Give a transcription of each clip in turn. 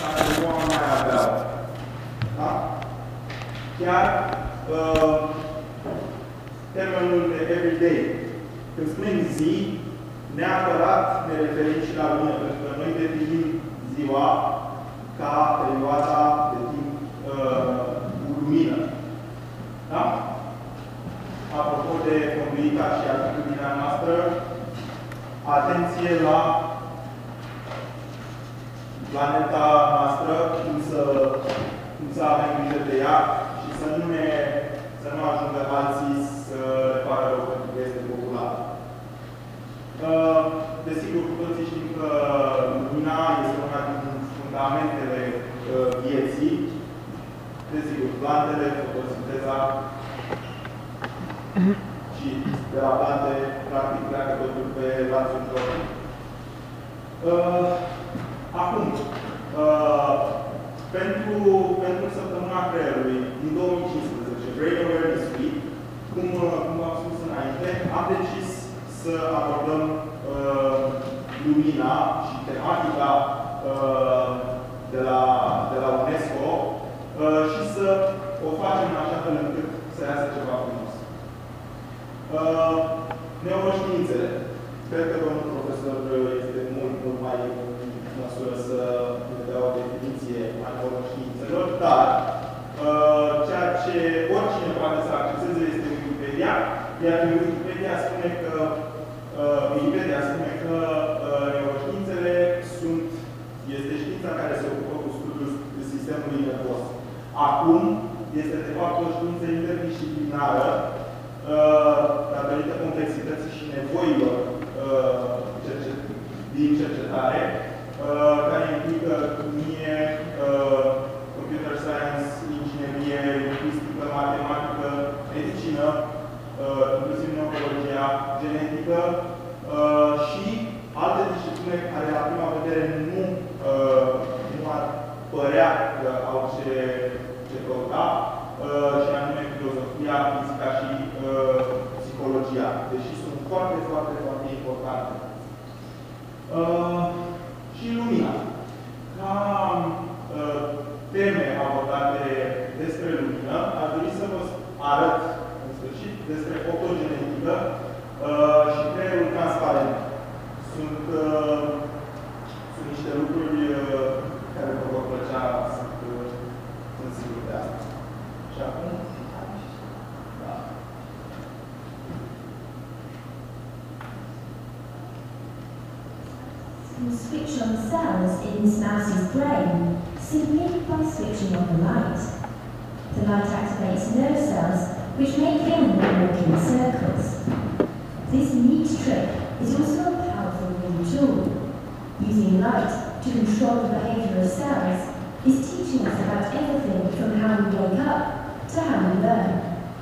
care nu am mai avea. Da? Chiar uh, termenul de everyday. Când spunem zi, neapărat ne referim și la lumină, pentru că noi definim ziua ca perioada de timp uh, cu lumină. Da? Apropo de conduita și atitudinea noastră, atenție la planeta noastră, cum să, cum să avem grijă de ea și să nu ne să nu ajungă alții să le pară rău pentru că este popular. Uh, desigur, cu toții știm că lumina este una din fundamentele uh, vieții. Desigur, plantele, fotosinteza și de la plante, practic, pleacă totul pe lațul lor. Uh, acum, uh, pentru, pentru săptămâna creierului, din 2015, Brain Awareness Week, cum, cum am spus înainte, am decis să abordăm uh, lumina și tematica uh, de, la, de la UNESCO uh, și să o facem în așa fel încât să iasă ceva frumos. Uh, neuroștiințele. Cred că domnul profesor este mult, mult mai în măsură să ne dea o definiție a neuroștiințelor, dar uh, ceea ce oricine poate să acceseze este Wikipedia, iar Wikipedia spune că uh, Wikipedia spune că uh, neuroștiințele sunt, este știința care se ocupă cu studiul sistemului nervos. Acum este de fapt o știință interdisciplinară uh, datorită complexității și nevoilor uh, cercet din cercetare, uh, care implică chimie, uh, computer science, inginerie, lingvistică, matematică, medicină, uh, inclusiv neurologia, genetică uh, și alte discipline care la prima vedere nu, uh, nu ar părea că au ce, ce căuta, uh, și anume filozofia, fizica și uh, psihologia, deși sunt foarte, foarte, foarte importante. Uh, și lumina. Ca uh, teme abordate despre lumină, aș dori să vă arăt, în sfârșit, despre fotogenetică uh, și creierul transparent. Sunt, uh, sunt niște lucruri uh, care vă vor plăcea, sunt, uh, sunt sigur de asta. Și acum, switch on cells in this mouse's brain simply by switching on the light. The light activates nerve cells which make animal walk in circles. This neat trick is also a powerful new tool. Using light to control the behavior of cells is teaching us about everything from how we wake up to how we learn.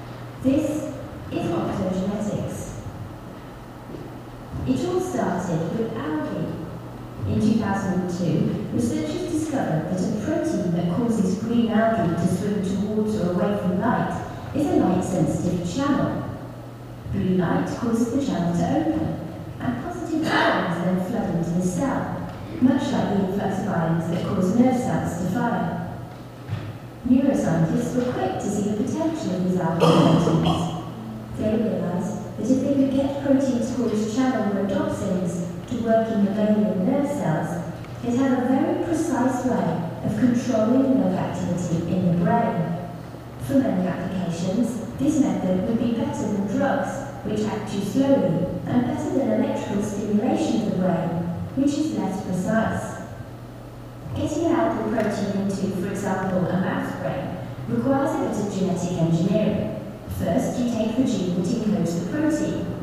This is optogenetics. It all started with algae. In 2002, researchers discovered that a protein that causes green algae to swim towards or away from light is a light-sensitive channel. Blue light causes the channel to open, and positive ions then flood into the cell, much like the influx of ions that cause nerve cells to fire. Neuroscientists were quick to see the potential of these algae proteins. They realized that if they could get proteins called channel rhodopsins to work in mammalian nerve cells, it had a very precise way of controlling nerve activity in the brain. For many applications, this method would be better than drugs, which act too slowly, and better than electrical stimulation of the brain, which is less precise. Getting an alpha protein into, for example, a mouse brain requires a bit of genetic engineering. First, you take the gene that encodes the protein,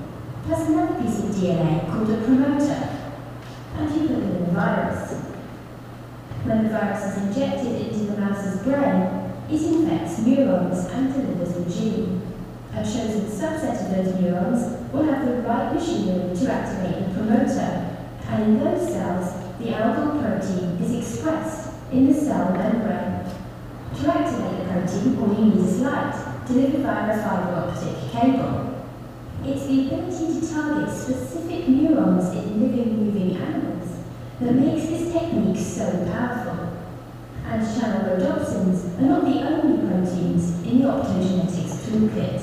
another piece of DNA called a promoter, and you put it in the virus. When the virus is injected into the mouse's brain, it infects neurons and delivers a gene. A chosen subset of those neurons will have the right machinery to activate the promoter, and in those cells, the algal protein is expressed in the cell membrane. To activate the protein, all you need is light, delivered via a fiber optic cable. It's the ability to target specific neurons in living, moving animals that makes this technique so powerful. And channelrhodopsins are not the only proteins in the optogenetics toolkit.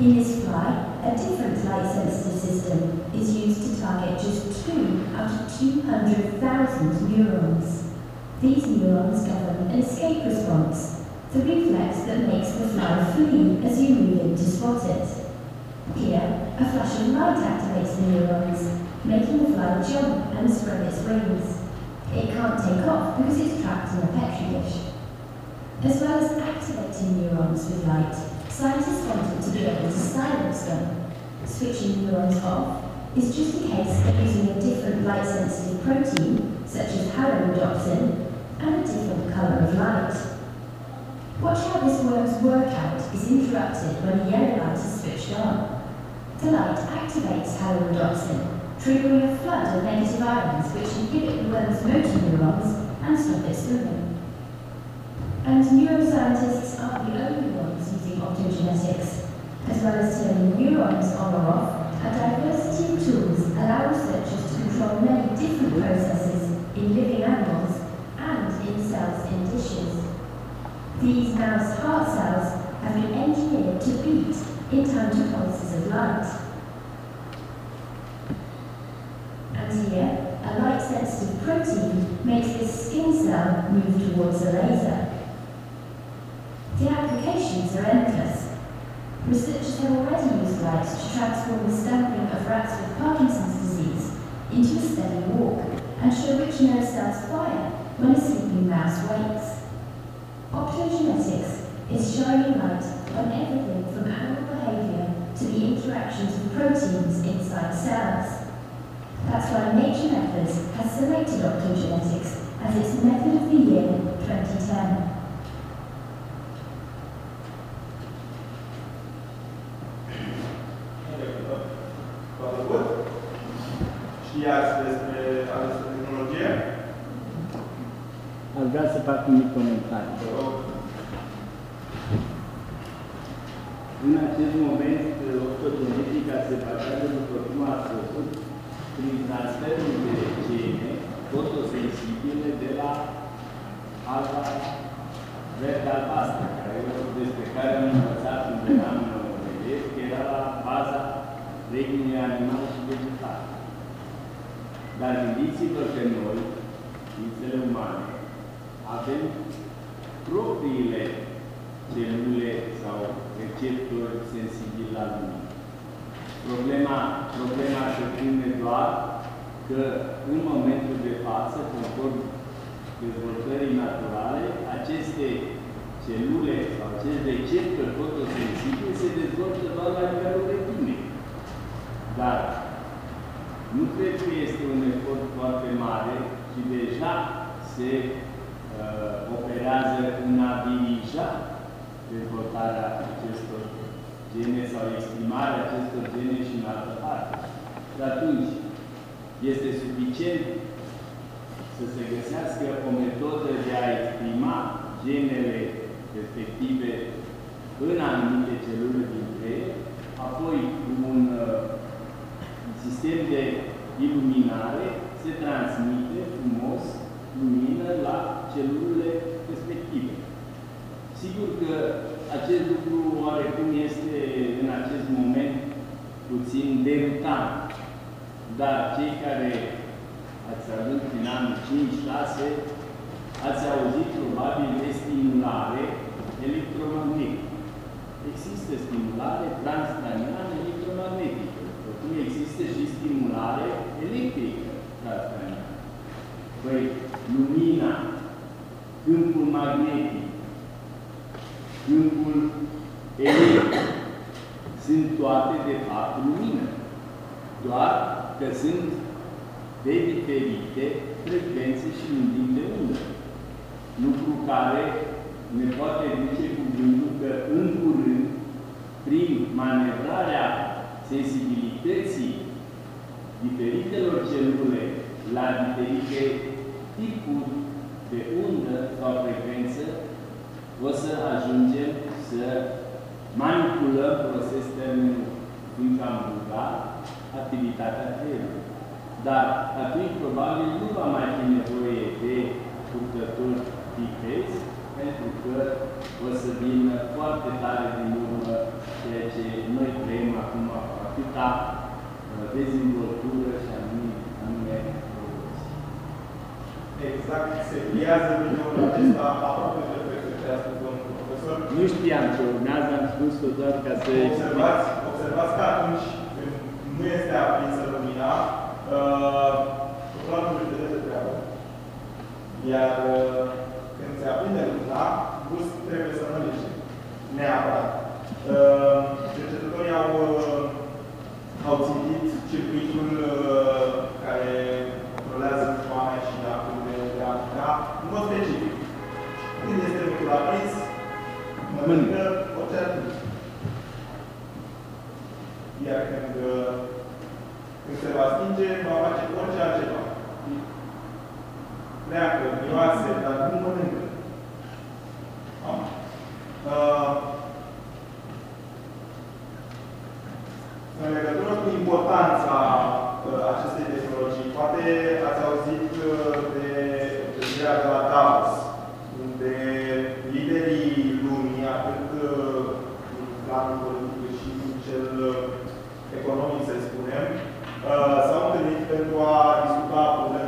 In this fly, a different light sensitive system is used to target just 2 out of 200,000 neurons. These neurons govern an escape response, the reflex that makes the fly flee as you move in to spot it. Here, a flash of light activates the neurons, making the fly jump and spread its wings. It can't take off because it's trapped in a petri dish. As well as activating neurons with light, scientists wanted to be able to silence them. Switching neurons off is just a case of using a different light-sensitive protein, such as halorhodopsin, and a different colour of light. Watch how this worm's workout is interrupted when a yellow light is switched on. The light activates halorhodopsin, triggering a flood of negative ions which inhibit the worm's motor neurons and stop it swimming. And neuroscientists aren't the only ones using optogenetics. As well as turning neurons on or off, a diversity of tools allow researchers to control many different processes in living animals and in cells in tissues. These mouse heart cells have been engineered to beat in time to pulses of light. And here, a light-sensitive protein makes this skin cell move towards a laser. The applications are endless. Researchers have already used light to transform the stamping of rats with Parkinson's disease into a steady walk and show which nerve cells fire when a sleeping mouse wakes. Optogenetics is shining light on everything from behavior to the interactions of proteins inside cells. That's why Nature Methods has selected optogenetics as its method of the year 2010. Toată văd? Știați despre această tehnologie? Aș vrea să fac un mic comentariu. Se bazează, după cum a spus, prin transferul de gene fotosensibile de la alba verde albastră, care, despre care am învățat în eram elev, că era la baza reginii animale și vegetale. Dar gândiți-vă că noi, ființele umane, avem propriile celule sau receptori sensibili la lumină. Problema, problema se pune doar că în momentul de față, conform dezvoltării naturale, aceste celule sau acest receptori fotosensibili se dezvoltă doar la nivelul retinei. Dar nu cred că este un efort foarte mare și deja se uh, operează în a dirija dezvoltarea acestor gene sau exprimarea acestor gene și în altă parte. Și atunci, este suficient să se găsească o metodă de a exprima genele respective în anumite celule dintre ele, apoi un uh, sistem de iluminare se transmite frumos lumină la celulele respective. Sigur că acest lucru oarecum este în acest moment puțin derutant, dar cei care ați avut prin anul 5-6, ați auzit probabil de stimulare lumii, atât uh, în planul cât și în cel uh, economic, să spunem, uh, s-au întâlnit pentru a discuta probleme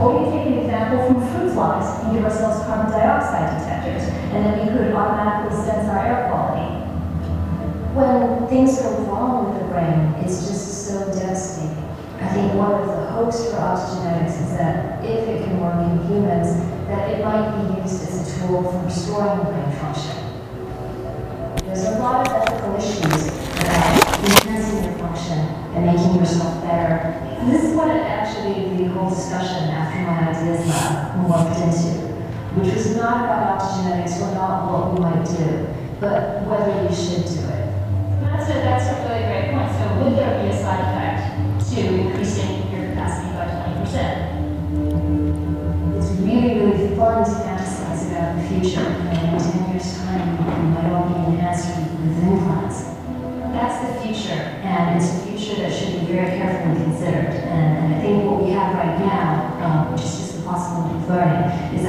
Or we take an example from food flies and give ourselves carbon dioxide detectors, and then we could automatically sense our air quality. When things go wrong with the brain, it's just so devastating. I think one of the hopes for optogenetics is that if it can work in humans, that it might be used as a tool for restoring brain function. There's a lot of ethical issues about enhancing your function and making yourself better. This is what actually the whole discussion after my ideas lab morphed into, which was not about optogenetics or not what we might do, but whether we should do it. That's a, that's a really great point. So would there be a side Right.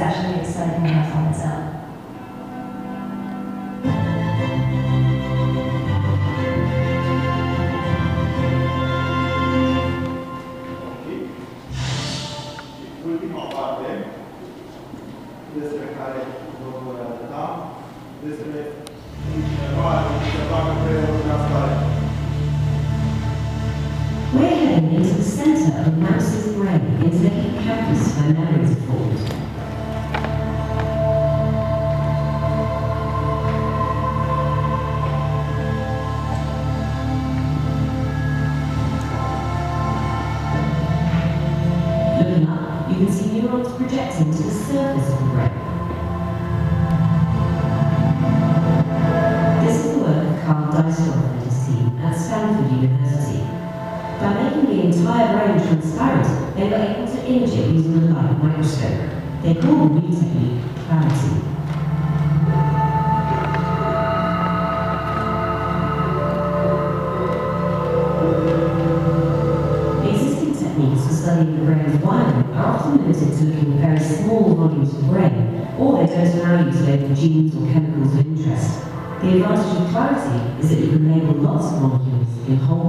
is looking at very small volumes of brain, or they don't allow you to label genes or chemicals of interest. The advantage of clarity is that you can label lots of molecules in whole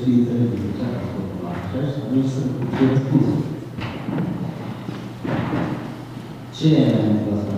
și inteligența acolo aceasta, nu sunt cu ce Ce e mai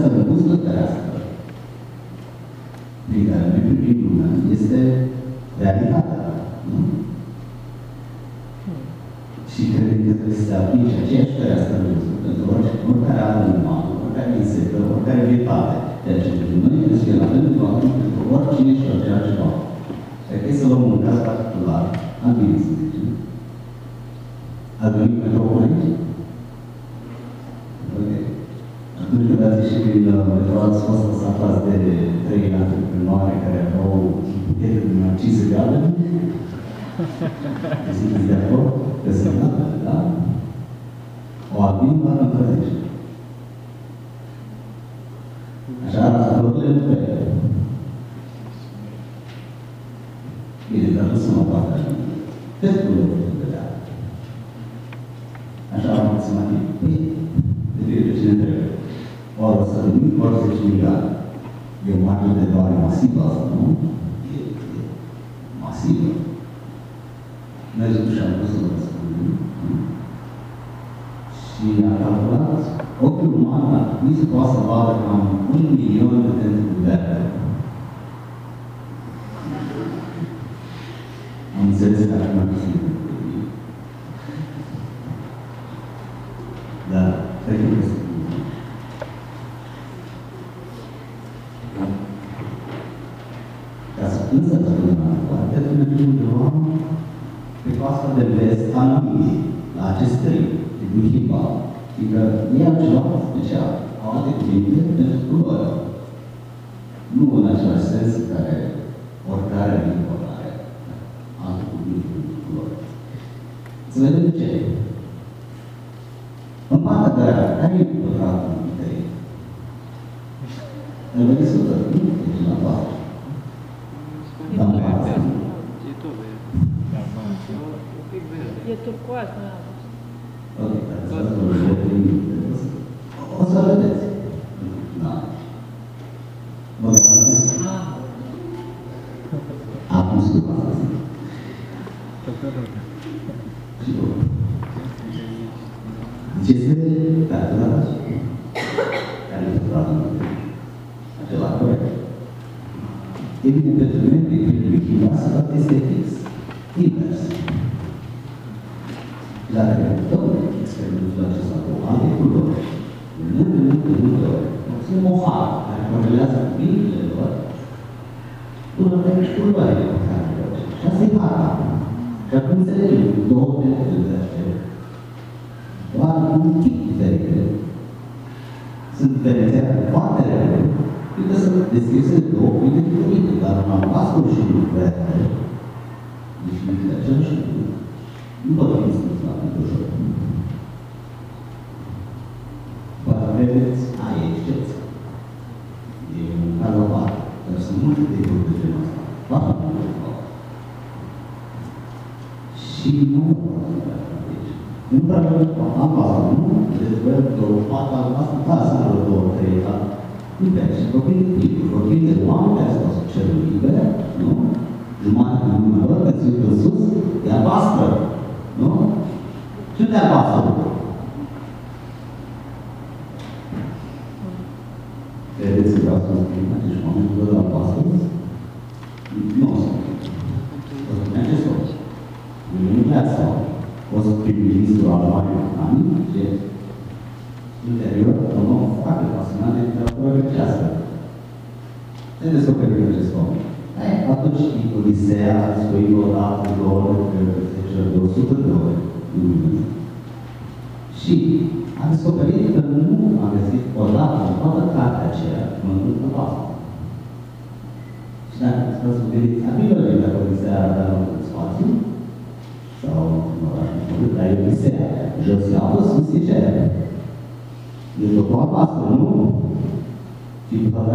să răzgândărească. Prin intermediul din lună este realitatea. Nu? Și cred că trebuie să se aplice aceeași fereastră pentru orice, oricare alt animal, oricare insectă, oricare vietate. Deci, noi este la fel de atunci pentru oricine și orice altceva. Cred că să luăm un caz particular al bineînțelegerii. Al ați fost însatrați de trei antreprenoare care au epitetul narcise galben. Siempre tatuadas pela cueca. Evidentemente, La que pertanyaanvaarını ve doğru hatalarını tasarladığı ortaya. Bir de şimdi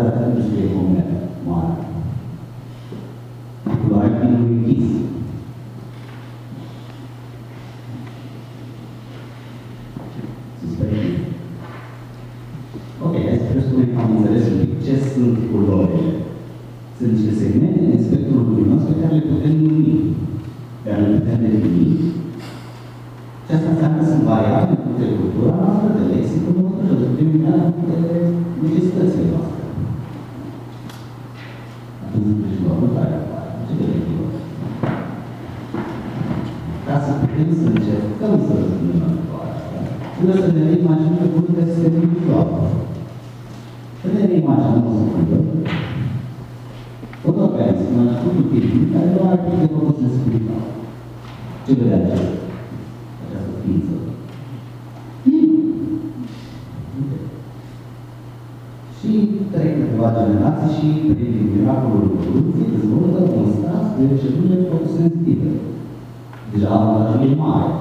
datang terus dia ngomel Ce vrea această ființă? Și trec câteva generații și prin miracolul evoluției dezvoltă un stat de celule fotosensitive. Deja la avantajul mare.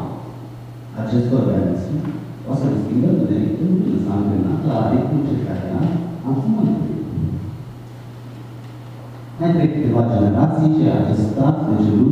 Acest organism o să respingă întuneric în când s-a angrenat la ritmul circadian al Pământului. Mai trec câteva generații și acest stat de celule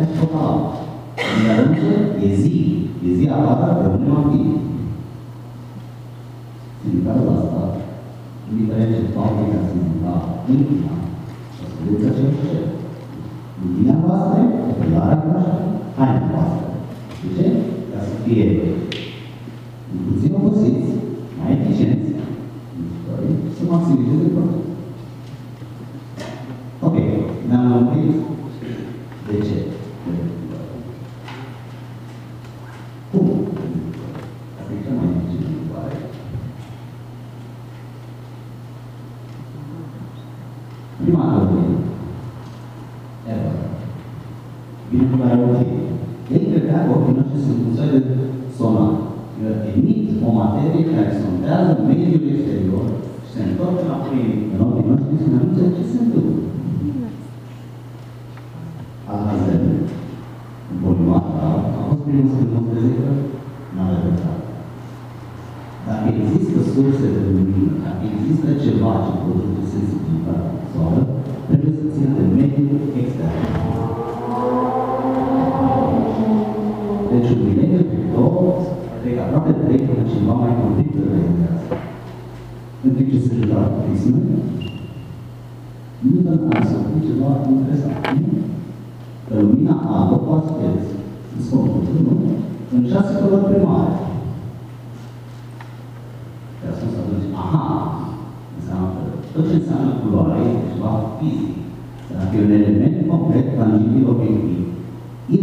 انفطار لما يزيد يزيد على الرموم todo primórdio. É a sensação aha, estou pensando em glória espiritual física, será que é um elemento completo, tangível e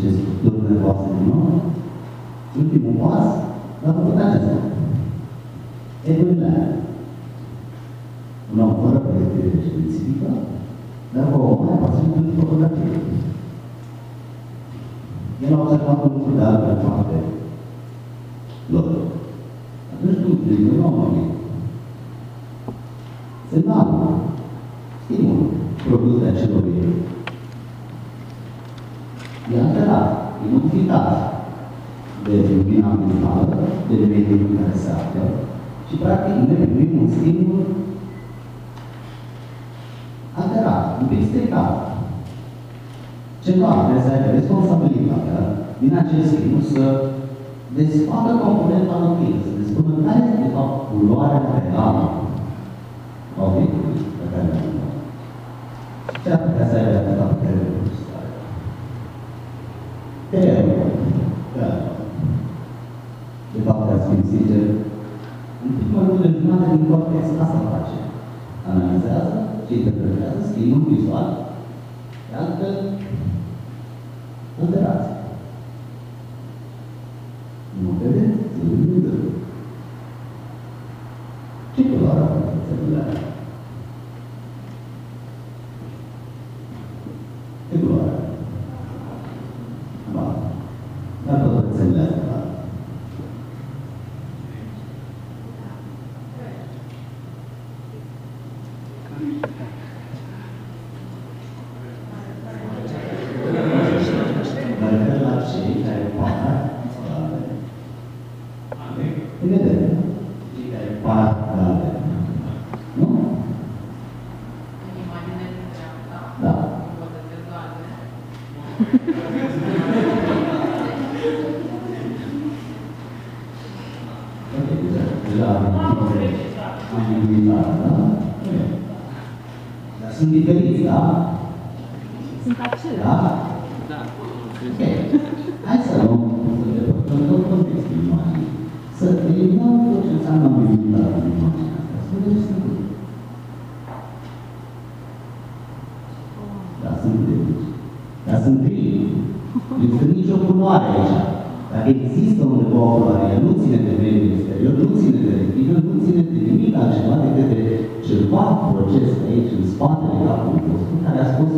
ziceți, dumneavoastră, nu? Ultimul pas, l-a făcut acesta. E doilea. Un om fără pregătire științifică, è cu o mare pasiune pentru fotografie. El a observat un lucru de altă parte lor. Atunci când prinde omului, semnalul, stimul produs de acelor afectat, inutilizat de lumina mentală, de mediul în care se află și practic ne primim un stimul aterat, un pic stricat. Ceva trebuie să aibă responsabilitatea din acest stimul să desfacă componenta luminii, să despună care este de fapt culoarea reală a obiectului pe care l-am luat. Ce ar putea să aibă atâta Cred da. de partea Sfințite, în primul rând, în mare din context, asta face. Analizează și interpretează schimbul vizual de altă alterație. Hai să luăm, să depărtăm tot contextul imaginii, să eliminăm tot ce înseamnă ambiguitatea în imaginea asta, să vedem singur. Dar sunt critici. Dar sunt critici. Deci nu este nicio culoare aici. Dacă există undeva o culoare, ea nu ține de mediul exterior, nu ține de rectină, nu ține de nimic altceva decât de ceva proces aici, în spatele capului nostru, care a spus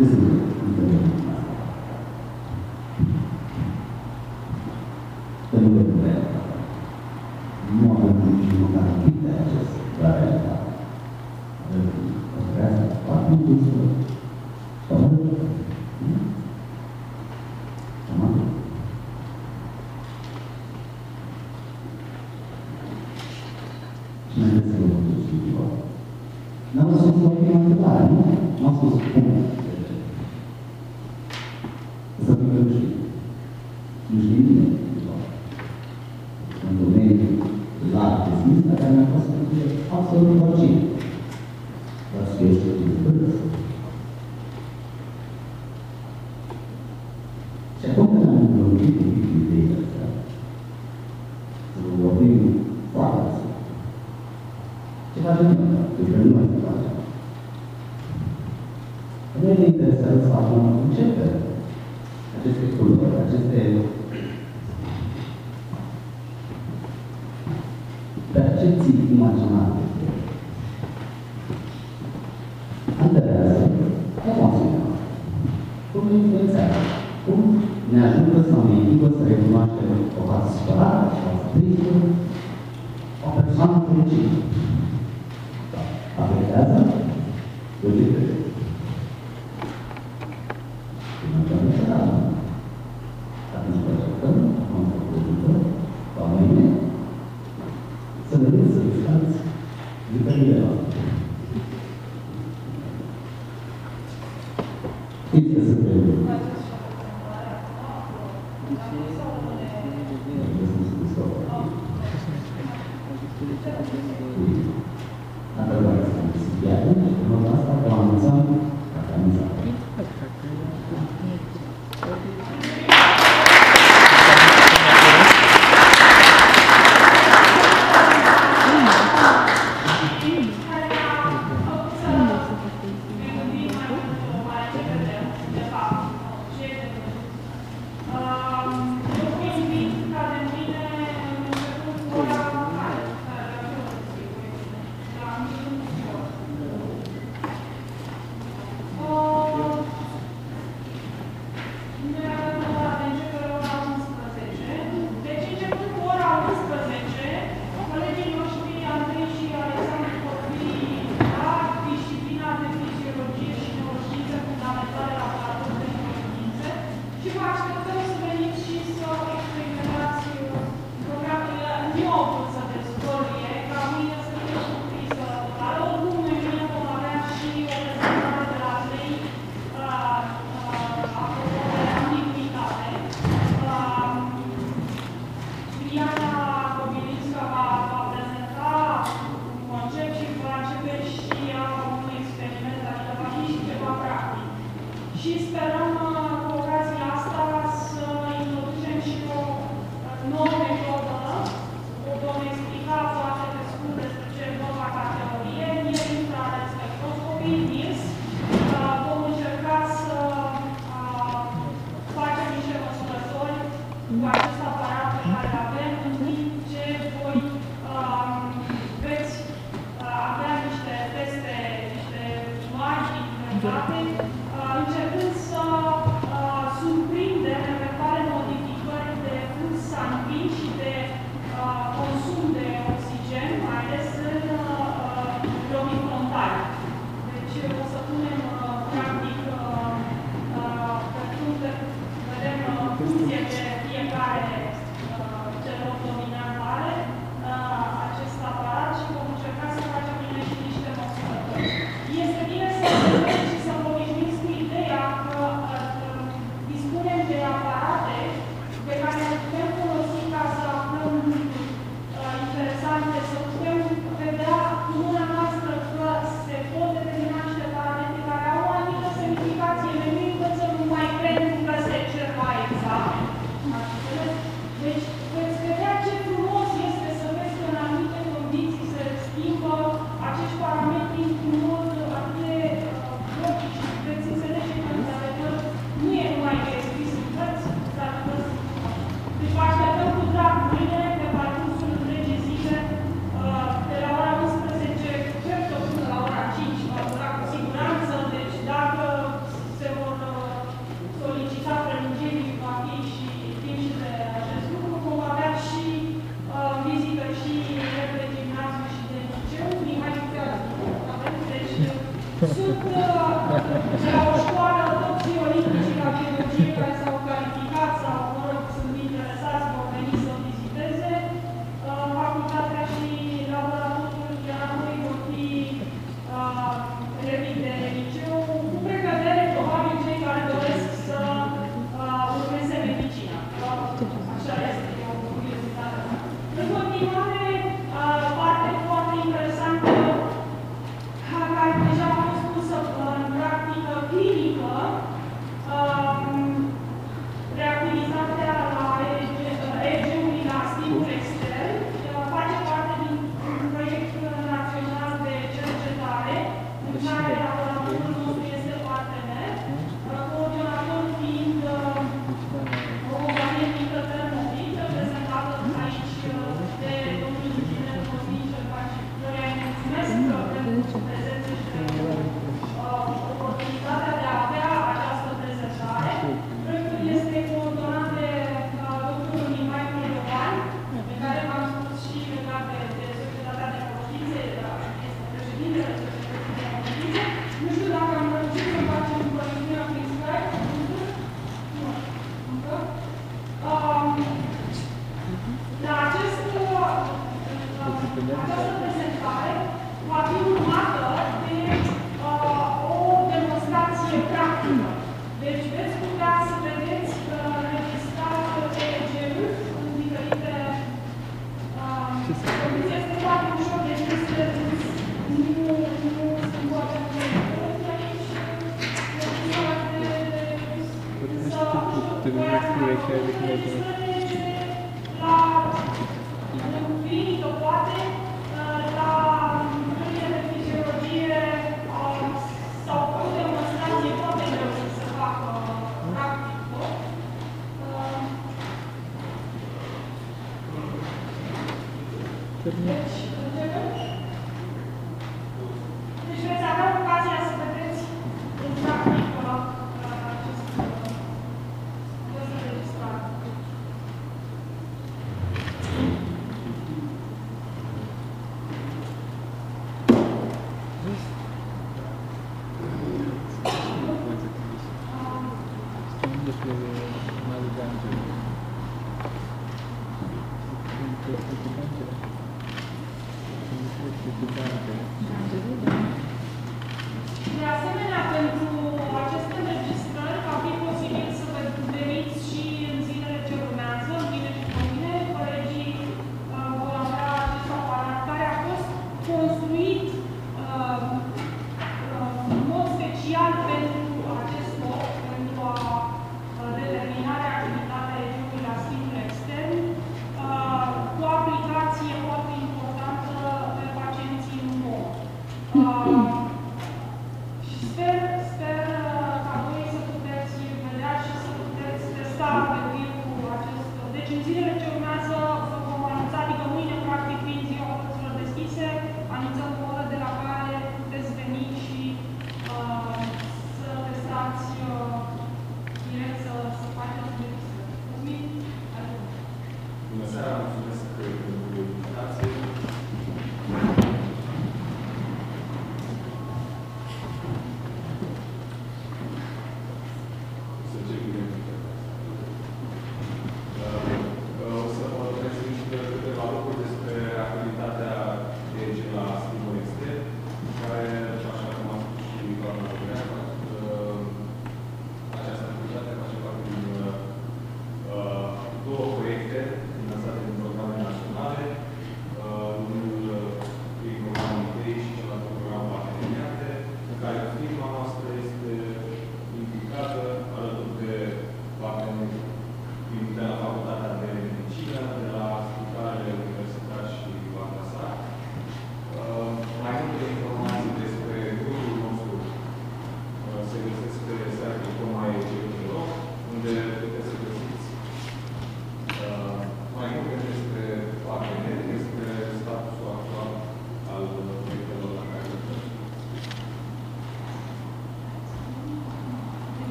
Mm-hmm.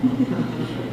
確かに。